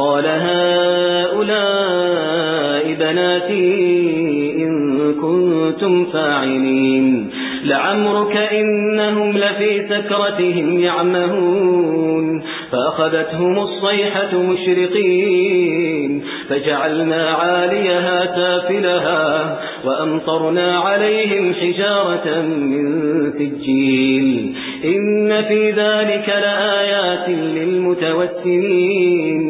قال هؤلاء بناتي إن كنتم فاعلين. لعمرك إنهم لفي سكرتهم يعمهون. فأخذتهم الصيحة مشرقين. فجعلنا عاليها تافلها وأمطرنا عليهم حجارة من سجيل. إن في ذلك لآيات للمتوسمين.